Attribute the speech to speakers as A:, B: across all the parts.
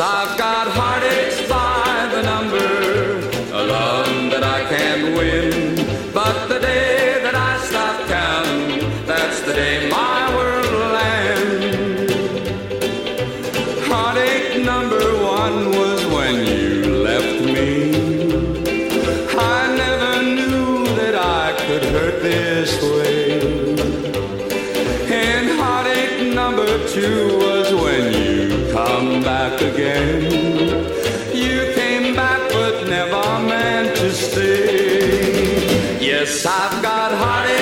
A: I've got heartaches by the number, a love that I can't win. Yes, I've got heartaches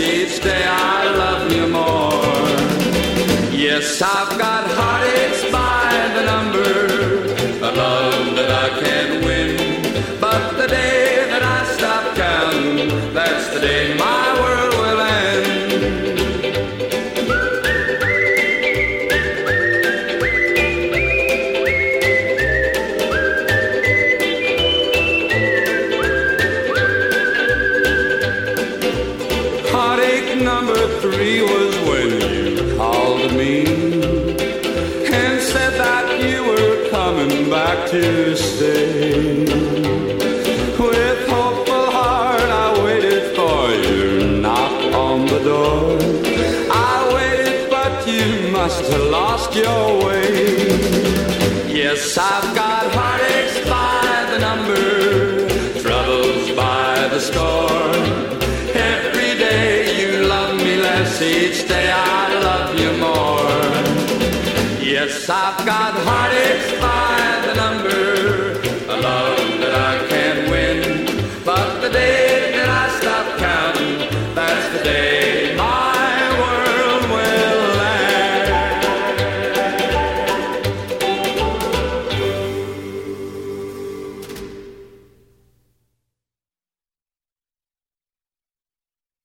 A: each day I love you more. Yes, I've got heartaches by the number, number three was when you called me and said that you were coming back to stay. With hopeful heart, I waited for your knock on the door. I waited, but you must have lost your way. Yes, I've got heartaches by the number, troubles by the score. each day I love you more. Yes, I've got heartaches by the number. Love